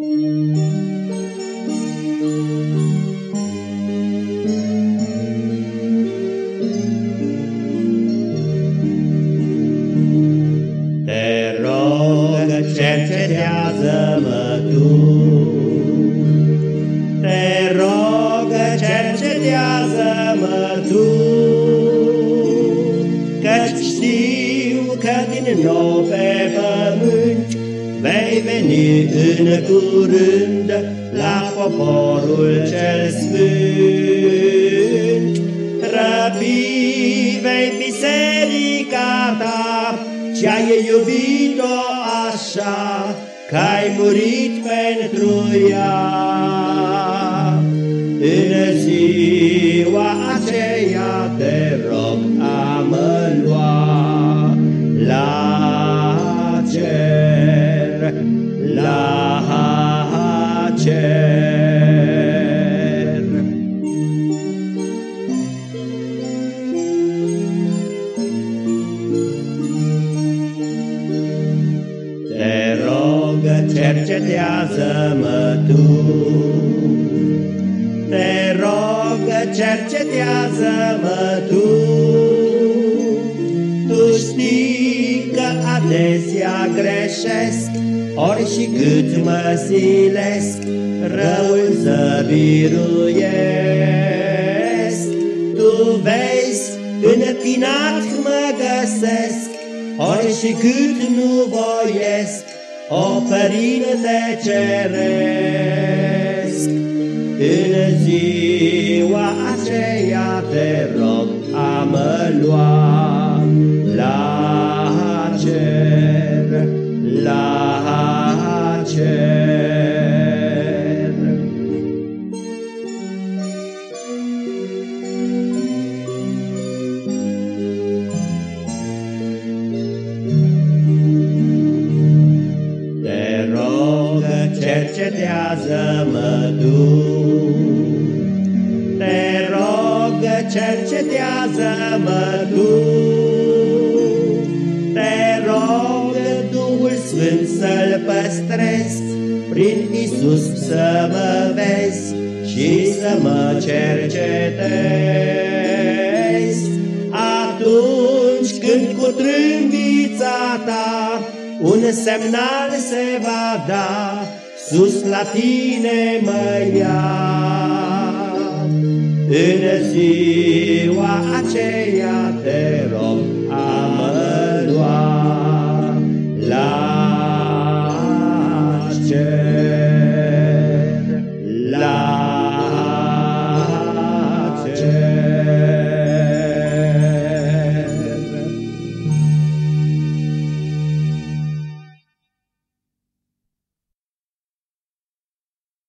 Te rog, cercetează-mă tu. Te rog, cercetează-mă tu. Căci știu că din nou pe pământ Vei veni în curând la poporul cel sfânt. Răpi vei biserica ta, ce-ai iubit-o așa, că-ai murit pentru ea. În ziua aceea te rog cercetează-mă tu. Te rog, cercetează-mă tu. Tu știi că adesea greșesc, ori și cât mă silesc, răul să biruiesc. Tu vezi, în tinat mă găsesc, ori și cât nu voiesc, o părinte ceresc. În ziua aceea te rog a mă lua la cer, la cer. Cercetează-mă tu. Te rog, cercetează-mă tu. Te rog, Duhul Sfânt să-L păstrez, prin Isus să mă vezi și să mă cercetez. Atunci când cu trâmbița ta un semnal se va da, sus la tine mă ia. În ziua